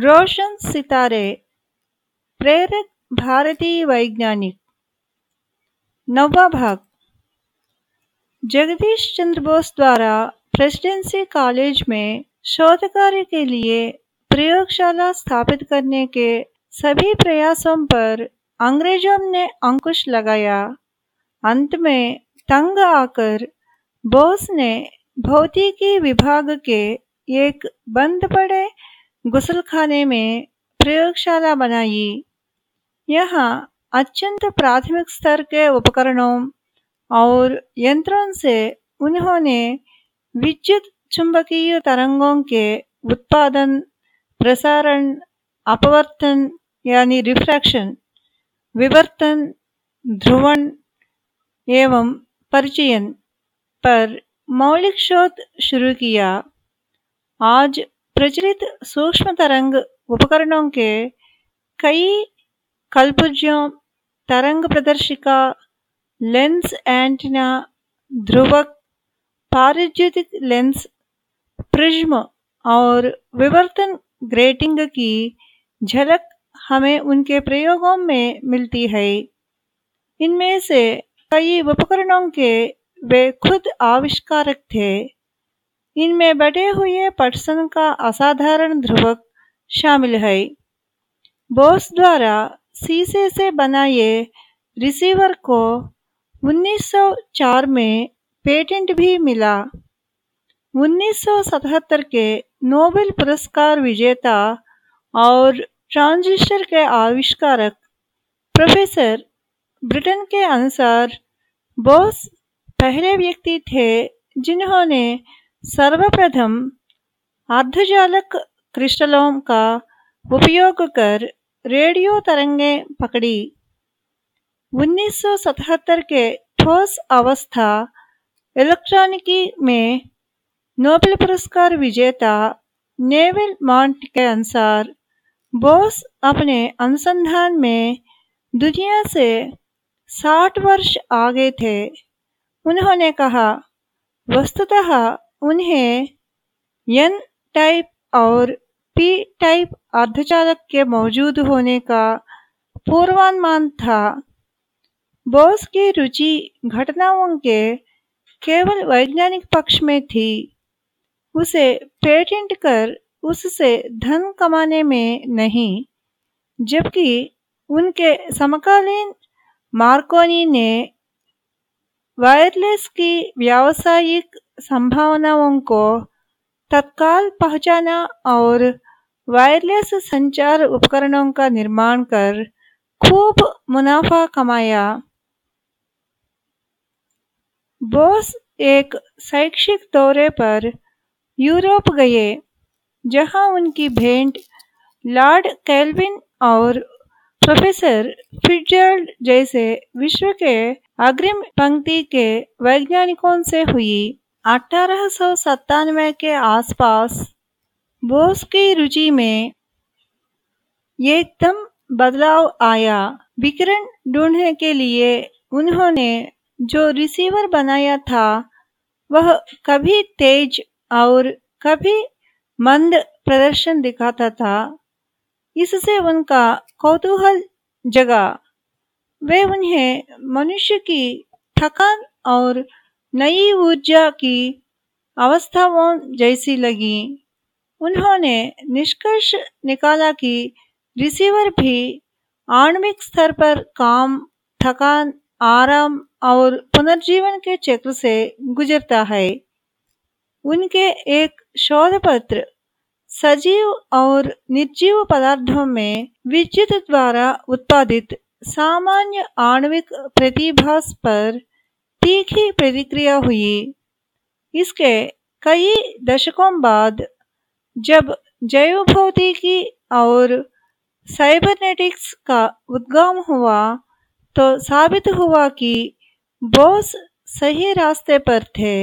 रोशन सितारे, प्रेरक भारतीय वैज्ञानिक। नौवा भाग। जगदीश चंद्र बोस द्वारा प्रेसिडेंसी कॉलेज में शोध कार्य के लिए प्रयोगशाला स्थापित करने के सभी प्रयासों पर अंग्रेज़ों ने अंकुश लगाया। अंत में तंग आकर बोस ने भौतिकी विभाग के एक बंद पड़े गुसलखाने में प्रयोगशाला बनाई। यहाँ अत्यंत प्राथमिक स्तर के उपकरणों और यंत्रों से उन्होंने विद्युत चुंबकीय तरंगों के उत्पादन, प्रसारण, अपवर्तन यानी रिफ्रैक्शन विवर्तन, ध्रुवण एवं परिचयन पर मौलिक शोध शुरू किया। आज प्रचलित सूक्ष्म तरंग उपकरणों के कई कलपुर्जों तरंग प्रदर्शिका, लेंस एंटीना, ध्रुवक पारिद्युतिक लेंस, प्रिज्म और विवर्तन ग्रेटिंग की झलक हमें उनके प्रयोगों में मिलती है। इनमें से कई उपकरणों के वे खुद आविष्कारक थे। इनमें बटे हुए पटसन का असाधारण ध्रुवक शामिल है। बोस द्वारा शीशे से बनाए रिसीवर को 1904 में पेटेंट भी मिला। 1977 के नोबेल पुरस्कार विजेता और ट्रांजिस्टर के आविष्कारक प्रोफेसर ब्रिटेन के अनुसार बोस पहले व्यक्ति थे जिन्होंने सर्वप्रथम अर्धजालक क्रिस्टलों का उपयोग कर रेडियो तरंगें पकड़ी। 1977 के ठोस अवस्था इलेक्ट्रॉनिकी में नोबेल पुरस्कार विजेता नेविल मॉन्ट के अनुसार बोस अपने अनुसंधान में दुनिया से 60 वर्ष आगे थे। उन्होंने कहा, वस्तुतः उन्हें एन टाइप और पी टाइप अर्धचालक के मौजूद होने का पूर्वानुमान था। बोस की रुचि घटनाओं के केवल वैज्ञानिक पक्ष में थी। उसे पेटेंट कर उससे धन कमाने में नहीं, जबकि उनके समकालीन मार्कोनी ने वायरलेस की व्यावसायिक संभावनाओं को तत्काल पहचाना और वायरलेस संचार उपकरणों का निर्माण कर खूब मुनाफा कमाया। बोस एक शैक्षिक दौरे पर यूरोप गए, जहाँ उनकी भेंट लॉर्ड कैल्विन और प्रोफेसर फिटजर्ल्ड जैसे विश्व के अग्रिम पंक्ति के वैज्ञानिकों से हुई। अठारह सौ सत्तानवे के आसपास बोस की रुचि में एकदम बदलाव आया। विकिरण ढूँढने के लिए उन्होंने जो रिसीवर बनाया था, वह कभी तेज और कभी मंद प्रदर्शन दिखाता था। इससे उनका कौतूहल जगा। वे उन्हें मनुष्य की थकान और नई ऊर्जा की अवस्थाओं जैसी लगी। उन्होंने निष्कर्ष निकाला कि रिसीवर भी आणविक स्तर पर काम, थकान, आराम और पुनर्जीवन के चक्र से गुजरता है। उनके एक शोध पत्र सजीव और निर्जीव पदार्थों में विद्युत द्वारा उत्पादित सामान्य आणविक प्रतिभास पर तीखी प्रतिक्रिया हुई। इसके कई दशकों बाद जब जैव भौतिकी और साइबरनेटिक्स का उद्गम हुआ तो साबित हुआ कि बोस सही रास्ते पर थे।